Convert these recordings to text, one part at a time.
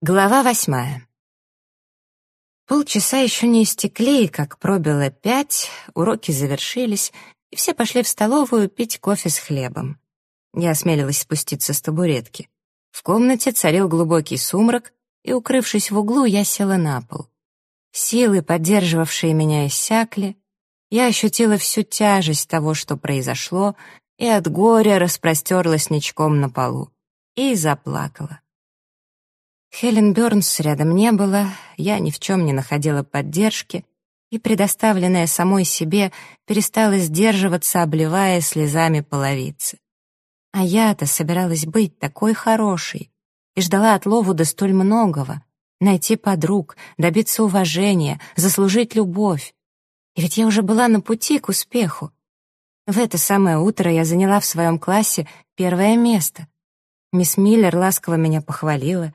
Глава восьмая. Полчаса еще не истекли, как пробило пять, уроки завершились, и все пошли в столовую пить кофе с хлебом. Я осмелилась спуститься с табуретки. В комнате царил глубокий сумрак, и, укрывшись в углу, я села на пол. Силы, поддерживавшие меня, иссякли. Я ощутила всю тяжесть того, что произошло, и от горя распростерлась ничком на полу. И заплакала. Хелен Бёрнс рядом не было, я ни в чем не находила поддержки, и, предоставленная самой себе, перестала сдерживаться, обливая слезами половицы. А я-то собиралась быть такой хорошей и ждала от Ловуда столь многого — найти подруг, добиться уважения, заслужить любовь. И ведь я уже была на пути к успеху. В это самое утро я заняла в своем классе первое место. Мисс Миллер ласково меня похвалила,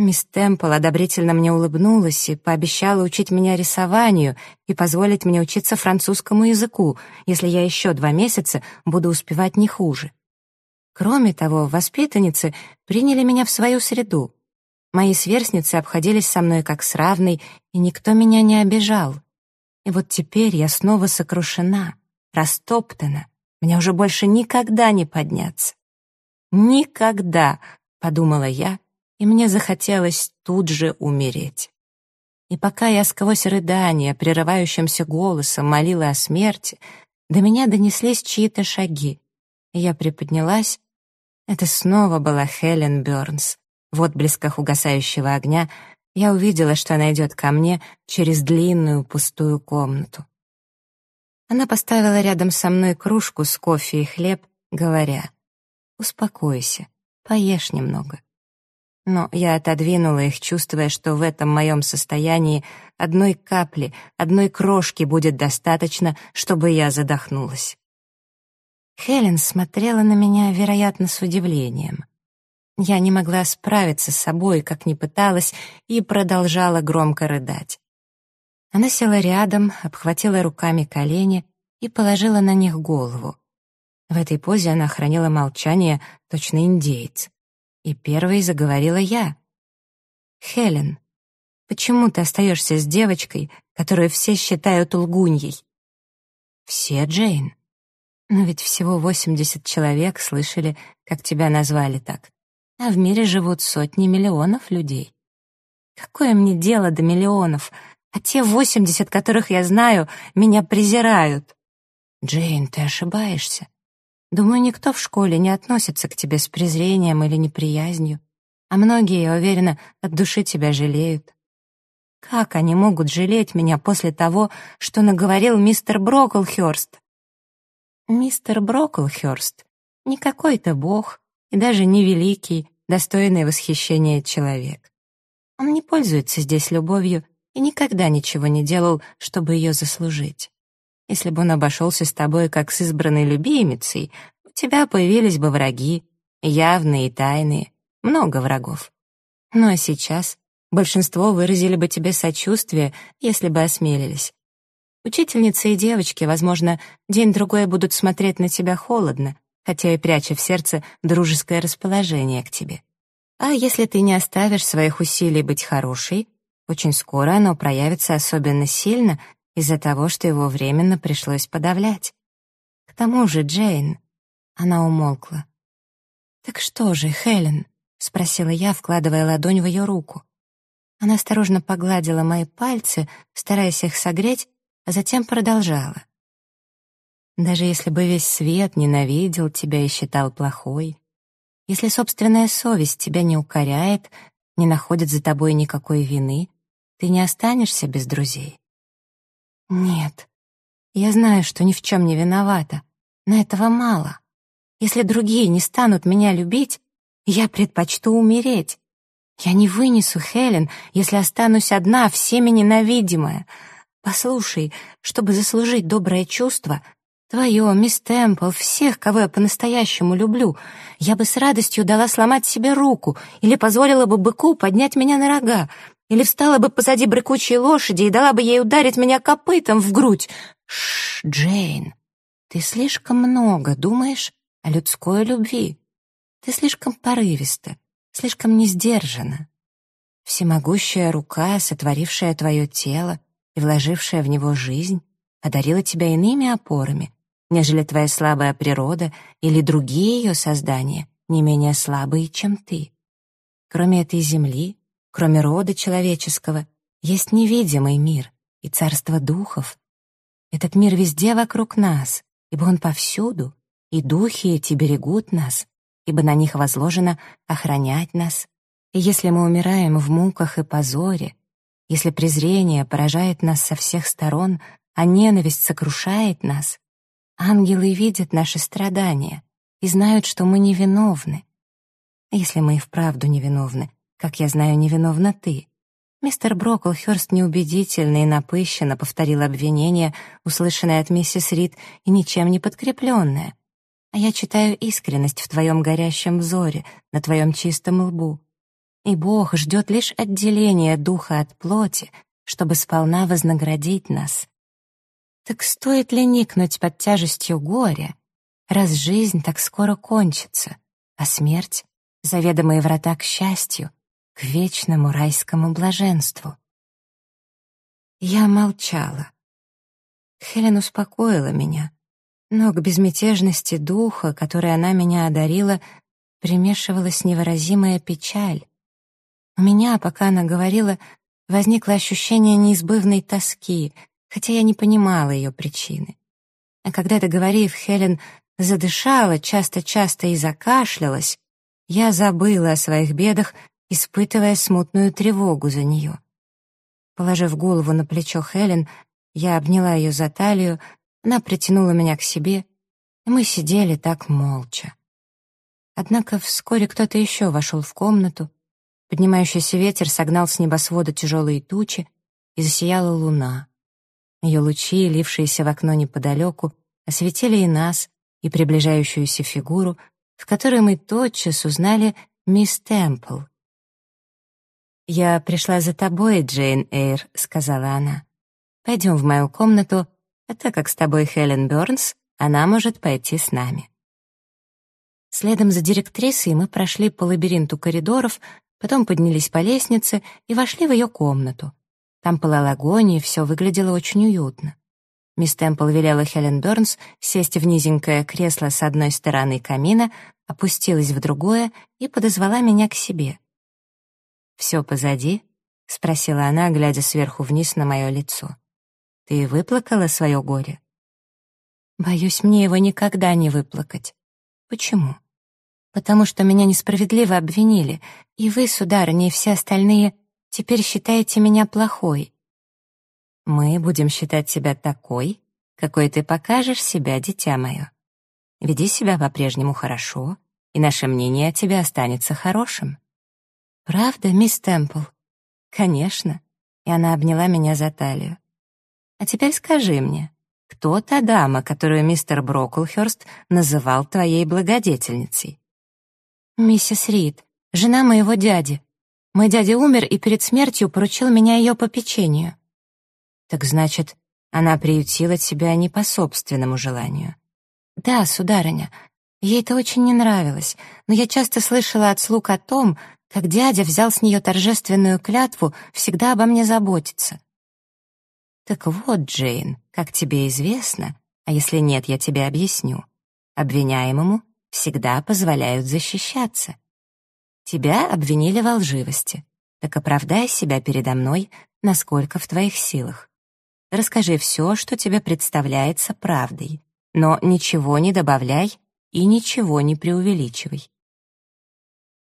Мисс Темпл одобрительно мне улыбнулась и пообещала учить меня рисованию и позволить мне учиться французскому языку, если я еще два месяца буду успевать не хуже. Кроме того, воспитанницы приняли меня в свою среду. Мои сверстницы обходились со мной как с равной, и никто меня не обижал. И вот теперь я снова сокрушена, растоптана. Мне уже больше никогда не подняться. «Никогда», — подумала я, и мне захотелось тут же умереть. И пока я сквозь рыдания, прерывающимся голосом молила о смерти, до меня донеслись чьи-то шаги. Я приподнялась. Это снова была Хелен Бёрнс. В отблесках угасающего огня я увидела, что она идет ко мне через длинную пустую комнату. Она поставила рядом со мной кружку с кофе и хлеб, говоря, «Успокойся, поешь немного». Но я отодвинула их, чувствуя, что в этом моем состоянии одной капли, одной крошки будет достаточно, чтобы я задохнулась. Хелен смотрела на меня, вероятно, с удивлением. Я не могла справиться с собой, как ни пыталась, и продолжала громко рыдать. Она села рядом, обхватила руками колени и положила на них голову. В этой позе она хранила молчание, точно индеец. И первой заговорила я. «Хелен, почему ты остаешься с девочкой, которую все считают лгуньей?» «Все, Джейн. Но ведь всего 80 человек слышали, как тебя назвали так. А в мире живут сотни миллионов людей. Какое мне дело до миллионов? А те 80, которых я знаю, меня презирают». «Джейн, ты ошибаешься. Думаю, никто в школе не относится к тебе с презрением или неприязнью, а многие, я уверена, от души тебя жалеют. Как они могут жалеть меня после того, что наговорил мистер Броклхёрст? Мистер Броклхёрст не какой-то бог и даже не великий, достойный восхищения человек. Он не пользуется здесь любовью и никогда ничего не делал, чтобы ее заслужить. Если бы он обошелся с тобой как с избранной любимицей, у тебя появились бы враги, явные и тайные, много врагов. Ну а сейчас большинство выразили бы тебе сочувствие, если бы осмелились. Учительницы и девочки, возможно, день-другой будут смотреть на тебя холодно, хотя и пряча в сердце дружеское расположение к тебе. А если ты не оставишь своих усилий быть хорошей, очень скоро оно проявится особенно сильно из-за того, что его временно пришлось подавлять. К тому же Джейн... Она умолкла. «Так что же, Хелен?» — спросила я, вкладывая ладонь в ее руку. Она осторожно погладила мои пальцы, стараясь их согреть, а затем продолжала. «Даже если бы весь свет ненавидел тебя и считал плохой, если собственная совесть тебя не укоряет, не находит за тобой никакой вины, ты не останешься без друзей. Нет, я знаю, что ни в чем не виновата, но этого мало. Если другие не станут меня любить, я предпочту умереть. Я не вынесу, Хелен, если останусь одна, всеми ненавидимая. Послушай, чтобы заслужить доброе чувство, твое, мисс Темпл, всех, кого я по-настоящему люблю, я бы с радостью дала сломать себе руку или позволила бы быку поднять меня на рога, или встала бы позади брыкучей лошади и дала бы ей ударить меня копытом в грудь. Шш, Джейн, ты слишком много думаешь о людской любви. Ты слишком порывиста, слишком несдержана. Всемогущая рука, сотворившая твое тело и вложившая в него жизнь, одарила тебя иными опорами, нежели твоя слабая природа или другие ее создания, не менее слабые, чем ты. Кроме этой земли, кроме рода человеческого, есть невидимый мир и царство духов. Этот мир везде вокруг нас, ибо он повсюду, и духи эти берегут нас, ибо на них возложено охранять нас. И если мы умираем в муках и позоре, если презрение поражает нас со всех сторон, а ненависть сокрушает нас, ангелы видят наши страдания и знают, что мы невиновны. Если мы и вправду невиновны, как я знаю, невиновна ты. Мистер Броклхёрст неубедительно и напыщенно повторил обвинение, услышанное от миссис Рид и ничем не подкрепленное. А я читаю искренность в твоем горящем взоре, на твоем чистом лбу. И Бог ждет лишь отделения духа от плоти, чтобы сполна вознаградить нас. Так стоит ли никнуть под тяжестью горя, раз жизнь так скоро кончится, а смерть — заведомые врата к счастью, к вечному райскому блаженству? Я молчала. Хелен успокоила меня, но к безмятежности духа, которой она меня одарила, примешивалась невыразимая печаль. У меня, пока она говорила, возникло ощущение неизбывной тоски, хотя я не понимала ее причины. А когда, договорив, Хелен задышала часто-часто и закашлялась, я забыла о своих бедах, испытывая смутную тревогу за нее. Положив голову на плечо Хелен, я обняла ее за талию, она притянула меня к себе, и мы сидели так молча. Однако вскоре кто-то еще вошел в комнату, поднимающийся ветер согнал с небосвода тяжелые тучи, и засияла луна. Ее лучи, лившиеся в окно неподалеку, осветили и нас, и приближающуюся фигуру, в которой мы тотчас узнали мисс Темпл. «Я пришла за тобой, Джейн Эйр», — сказала она. «Пойдем в мою комнату а так как с тобой Хелен Бёрнс, она может пойти с нами. Следом за директрисой мы прошли по лабиринту коридоров, потом поднялись по лестнице и вошли в ее комнату. Там пылал огонь, и все выглядело очень уютно. Мисс Темпл велела Хелен Бёрнс сесть в низенькое кресло с одной стороны камина, опустилась в другое и подозвала меня к себе. «Все позади?» — спросила она, глядя сверху вниз на мое лицо. Ты выплакала свое горе? Боюсь, мне его никогда не выплакать. Почему? Потому что меня несправедливо обвинили, и вы, сударыня, и все остальные теперь считаете меня плохой. Мы будем считать тебя такой, какой ты покажешь себя, дитя мое. Веди себя по-прежнему хорошо, и наше мнение о тебе останется хорошим. Правда, мисс Темпл? Конечно. И она обняла меня за талию. А теперь скажи мне, кто та дама, которую мистер Броклхёрст называл твоей благодетельницей? Миссис Рид, жена моего дяди. Мой дядя умер и перед смертью поручил меня ее попечению. Так значит, она приютила тебя не по собственному желанию. Да, сударыня, ей это очень не нравилось, но я часто слышала от слуг о том, как дядя взял с нее торжественную клятву всегда обо мне заботиться. Так вот, Джейн, как тебе известно, а если нет, я тебе объясню, обвиняемому всегда позволяют защищаться. Тебя обвинили во лживости. Так оправдай себя передо мной, насколько в твоих силах. Расскажи все, что тебе представляется правдой, но ничего не добавляй и ничего не преувеличивай.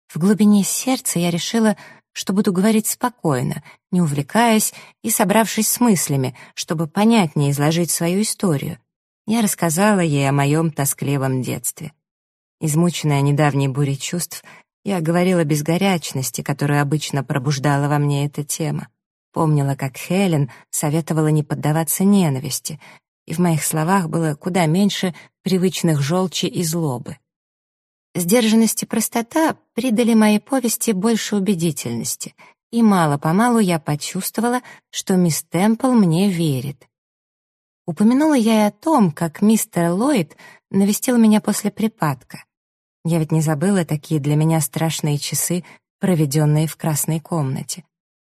В глубине сердца я решила, что буду говорить спокойно, не увлекаясь и собравшись с мыслями, чтобы понятнее изложить свою историю. Я рассказала ей о моем тоскливом детстве. Измученная недавней бурей чувств, я говорила без горячности, которую обычно пробуждала во мне эта тема. Помнила, как Хелен советовала не поддаваться ненависти, и в моих словах было куда меньше привычных желчи и злобы. Сдержанность и простота придали моей повести больше убедительности, и мало-помалу я почувствовала, что мисс Темпл мне верит. Упомянула я и о том, как мистер Ллойд навестил меня после припадка. Я ведь не забыла такие для меня страшные часы, проведенные в красной комнате.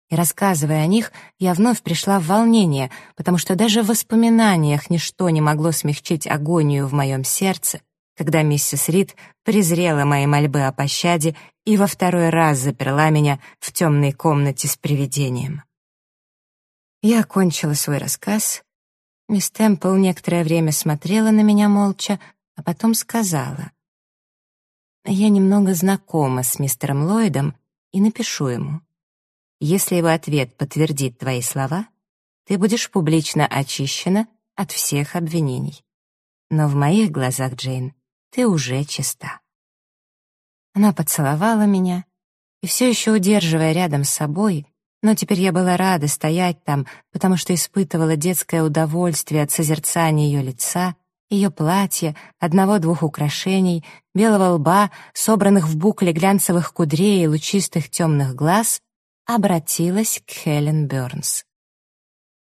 и рассказывая о них, я вновь пришла в волнение, потому что даже в воспоминаниях ничто не могло смягчить агонию в моем сердце, когда миссис Рид презрела мои мольбы о пощаде и во второй раз заперла меня в темной комнате с привидением. Я окончила свой рассказ. Мисс Темпл некоторое время смотрела на меня молча, а потом сказала. «Я немного знакома с мистером Ллойдом и напишу ему. Если его ответ подтвердит твои слова, ты будешь публично очищена от всех обвинений. Но в моих глазах, Джейн, ты уже чиста». Она поцеловала меня и, все еще удерживая рядом с собой, но теперь я была рада стоять там, потому что испытывала детское удовольствие от созерцания ее лица, ее платья, одного-двух украшений, белого лба, собранных в букле глянцевых кудрей и лучистых темных глаз, обратилась к Хелен Бёрнс.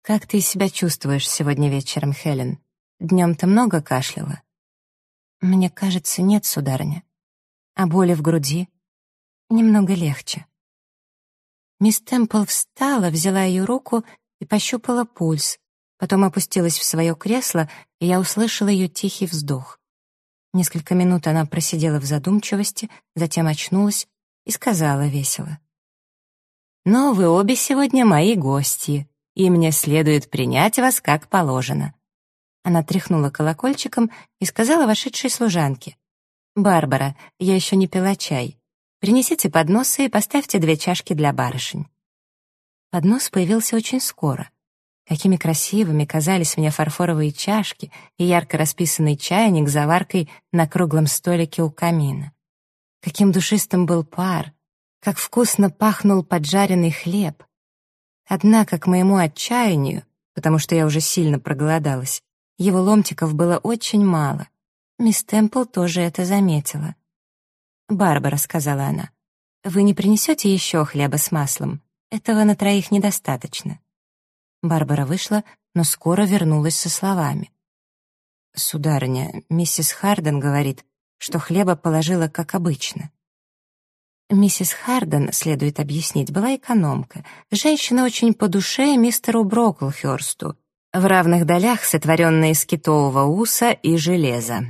«Как ты себя чувствуешь сегодня вечером, Хелен? Днем ты много кашляла?» «Мне кажется, нет, сударыня. А боли в груди?» «Немного легче». Мисс Темпл встала, взяла ее руку и пощупала пульс, потом опустилась в свое кресло, и я услышала ее тихий вздох. Несколько минут она просидела в задумчивости, затем очнулась и сказала весело. Но вы обе сегодня мои гости, и мне следует принять вас как положено». Она тряхнула колокольчиком и сказала вошедшей служанке. «Барбара, я еще не пила чай. Принесите подносы и поставьте две чашки для барышень». Поднос появился очень скоро. Какими красивыми казались мне фарфоровые чашки и ярко расписанный чайник с заваркой на круглом столике у камина. Каким душистым был пар, как вкусно пахнул поджаренный хлеб. Однако, к моему отчаянию, потому что я уже сильно проголодалась, его ломтиков было очень мало. Мисс Темпл тоже это заметила. «Барбара», — сказала она, — «вы не принесете еще хлеба с маслом? Этого на троих недостаточно». Барбара вышла, но скоро вернулась со словами. «Сударыня, миссис Харден говорит, что хлеба положила как обычно». Миссис Харден, следует объяснить, была экономка, женщина очень по душе мистеру Броклхёрсту, в равных долях сотворенная из китового уса и железа.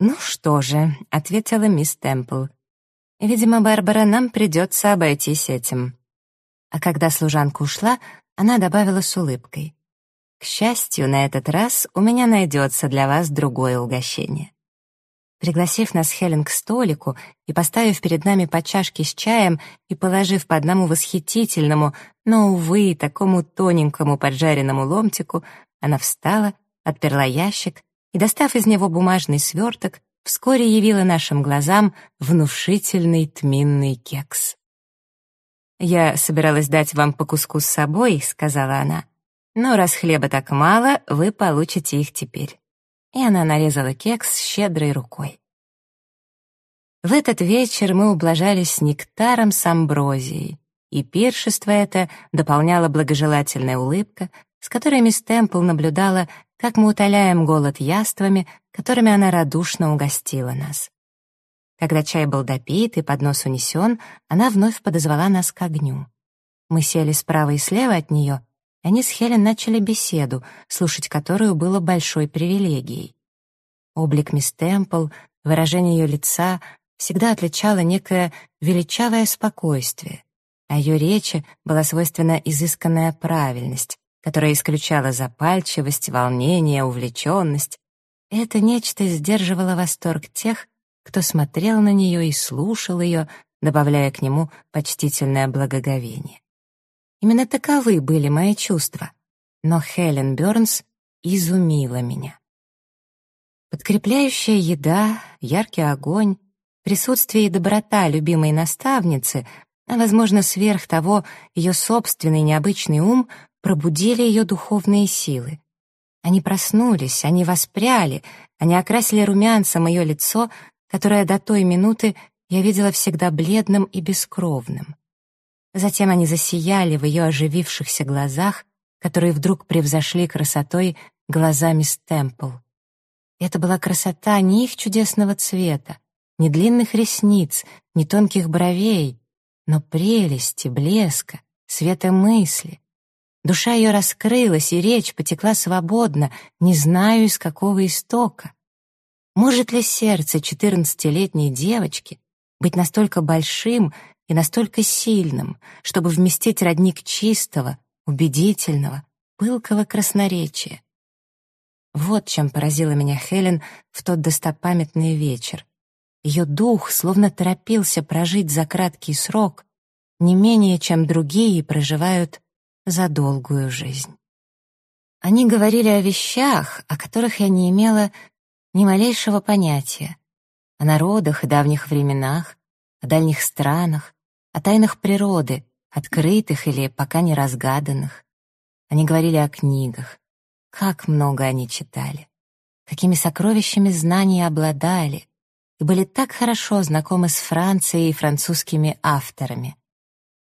«Ну что же», — ответила мисс Темпл, — «видимо, Барбара, нам придется обойтись этим». А когда служанка ушла, она добавила с улыбкой. «К счастью, на этот раз у меня найдется для вас другое угощение». Пригласив нас Хелен к столику и поставив перед нами по чашке с чаем и положив по одному восхитительному, но, увы, такому тоненькому поджаренному ломтику, она встала, отперла ящик и, достав из него бумажный сверток, вскоре явила нашим глазам внушительный тминный кекс. «Я собиралась дать вам по куску с собой», — сказала она, «но раз хлеба так мало, вы получите их теперь» и она нарезала кекс щедрой рукой. В этот вечер мы ублажались нектаром с амброзией, и пиршество это дополняла благожелательная улыбка, с которой мисс Темпл наблюдала, как мы утоляем голод яствами, которыми она радушно угостила нас. Когда чай был допит и поднос унесен, она вновь подозвала нас к огню. Мы сели справа и слева от нее — они с Хелен начали беседу, слушать которую было большой привилегией. Облик мисс Темпл, выражение ее лица всегда отличало некое величавое спокойствие, а ее речи была свойственна изысканная правильность, которая исключала запальчивость, волнение, увлеченность. Это нечто сдерживало восторг тех, кто смотрел на нее и слушал ее, добавляя к нему почтительное благоговение. Именно таковы были мои чувства. Но Хелен Бёрнс изумила меня. Подкрепляющая еда, яркий огонь, присутствие и доброта любимой наставницы, а, возможно, сверх того, ее собственный необычный ум пробудили ее духовные силы. Они проснулись, они воспряли, они окрасили румянцем ее лицо, которое до той минуты я видела всегда бледным и бескровным. Затем они засияли в ее оживившихся глазах, которые вдруг превзошли красотой глазами Стэмпл. Это была красота не их чудесного цвета, не длинных ресниц, не тонких бровей, но прелести, блеска, света мысли. Душа ее раскрылась, и речь потекла свободно, не знаю, из какого истока. Может ли сердце четырнадцатилетней девочки быть настолько большим и настолько сильным, чтобы вместить родник чистого, убедительного, пылкого красноречия? Вот чем поразила меня Хелен в тот достопамятный вечер. Ее дух словно торопился прожить за краткий срок не менее, чем другие проживают за долгую жизнь. Они говорили о вещах, о которых я не имела ни малейшего понятия, о народах и давних временах, о дальних странах, о тайнах природы, открытых или пока не разгаданных. Они говорили о книгах, как много они читали, какими сокровищами знаний обладали и были так хорошо знакомы с Францией и французскими авторами.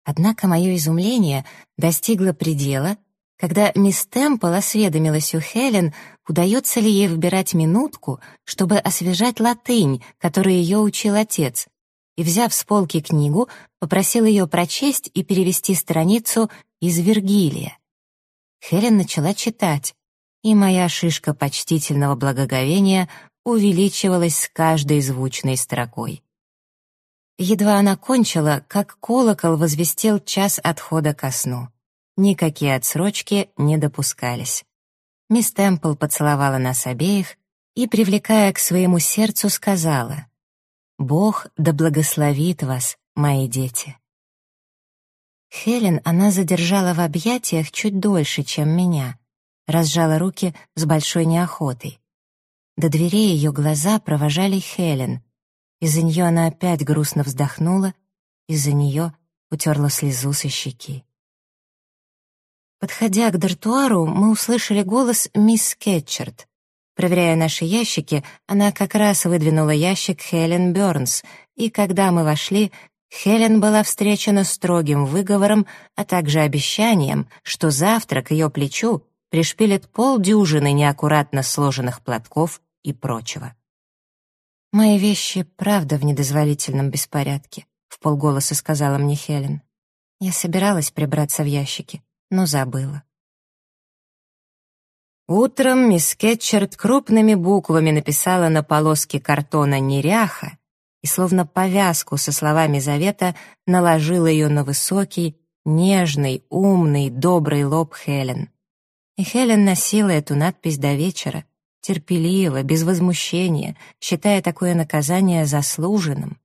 Однако мое изумление достигло предела, когда мисс Темпл осведомилась у Хелен, удается ли ей выбирать минутку, чтобы освежать латынь, которую ее учил отец, и, взяв с полки книгу, попросил ее прочесть и перевести страницу из Вергилия. Хелен начала читать, и моя шишка почтительного благоговения увеличивалась с каждой звучной строкой. Едва она кончила, как колокол возвестил час отхода ко сну. Никакие отсрочки не допускались. Мисс Темпл поцеловала нас обеих и, привлекая к своему сердцу, сказала «Бог да благословит вас, мои дети». Хелен она задержала в объятиях чуть дольше, чем меня, разжала руки с большой неохотой. До дверей ее глаза провожали Хелен. Из-за нее она опять грустно вздохнула, из-за нее утерла слезу со щеки. Подходя к дартуару, мы услышали голос мисс Кетчерт. Проверяя наши ящики, она как раз выдвинула ящик Хелен Бёрнс, и когда мы вошли, Хелен была встречена строгим выговором, а также обещанием, что завтра к ее плечу пришпилит полдюжины неаккуратно сложенных платков и прочего. «Мои вещи, правда, в недозволительном беспорядке», — в полголоса сказала мне Хелен. Я собиралась прибраться в ящики, но забыла. Утром мисс Кетчерт крупными буквами написала на полоске картона «неряха» и словно повязку со словами завета наложила ее на высокий, нежный, умный, добрый лоб Хелен. И Хелен носила эту надпись до вечера, терпеливо, без возмущения, считая такое наказание заслуженным.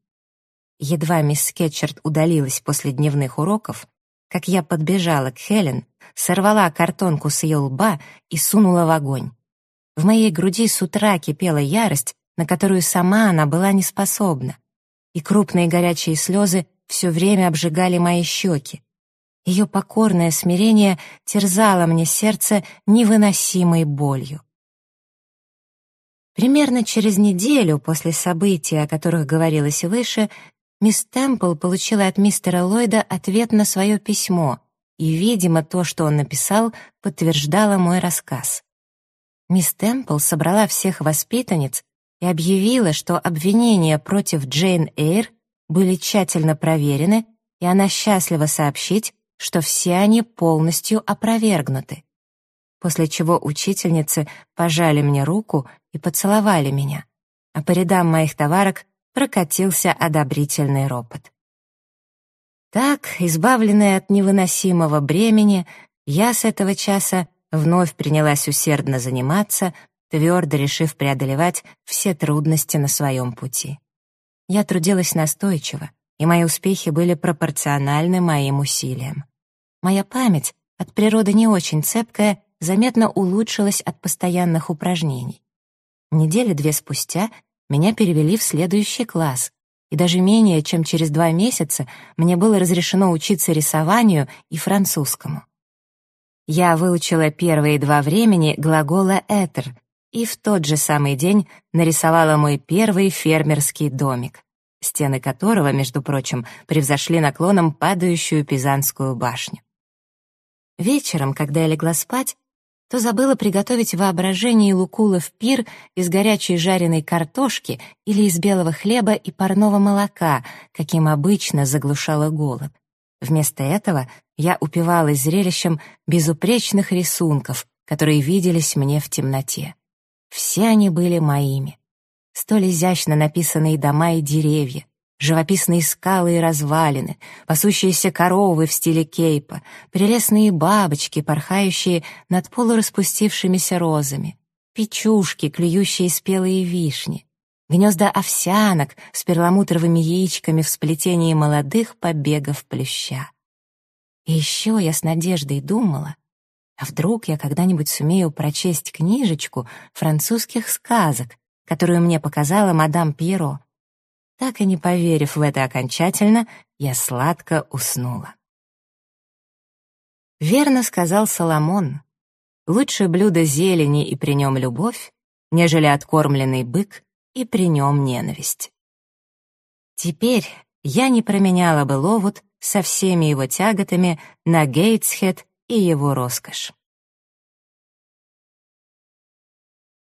Едва мисс Кетчерт удалилась после дневных уроков, как я подбежала к Хелен, сорвала картонку с ее лба и сунула в огонь. В моей груди с утра кипела ярость, на которую сама она была не способна, и крупные горячие слезы все время обжигали мои щеки. Ее покорное смирение терзало мне сердце невыносимой болью. Примерно через неделю после событий, о которых говорилось выше, мисс Темпл получила от мистера Ллойда ответ на свое письмо, и, видимо, то, что он написал, подтверждало мой рассказ. Мисс Темпл собрала всех воспитанниц и объявила, что обвинения против Джейн Эйр были тщательно проверены, и она счастлива сообщить, что все они полностью опровергнуты. После чего учительницы пожали мне руку и поцеловали меня, а по рядам моих товарок прокатился одобрительный ропот. Так, избавленная от невыносимого бремени, я с этого часа вновь принялась усердно заниматься, твердо решив преодолевать все трудности на своем пути. Я трудилась настойчиво, и мои успехи были пропорциональны моим усилиям. Моя память, от природы не очень цепкая, заметно улучшилась от постоянных упражнений. Недели две спустя меня перевели в следующий класс, и даже менее чем через два месяца мне было разрешено учиться рисованию и французскому. Я выучила первые два времени глагола «этер» и в тот же самый день нарисовала мой первый фермерский домик, стены которого, между прочим, превзошли наклоном падающую Пизанскую башню. Вечером, когда я легла спать, то забыла приготовить в воображении лукулов пир из горячей жареной картошки или из белого хлеба и парного молока, каким обычно заглушала голод. Вместо этого я упивалась зрелищем безупречных рисунков, которые виделись мне в темноте. Все они были моими. Столь изящно написанные дома и деревья, живописные скалы и развалины, пасущиеся коровы в стиле кейпа, прелестные бабочки, порхающие над полураспустившимися розами, печушки, клюющие спелые вишни, гнезда овсянок с перламутровыми яичками в сплетении молодых побегов плюща. И еще я с надеждой думала, а вдруг я когда-нибудь сумею прочесть книжечку французских сказок, которую мне показала мадам Пьеро. Так и не поверив в это окончательно, я сладко уснула. Верно сказал Соломон, лучше блюдо зелени и при нем любовь, нежели откормленный бык и при нем ненависть. Теперь я не променяла бы Ловут со всеми его тяготами на Гейтсхед и его роскошь.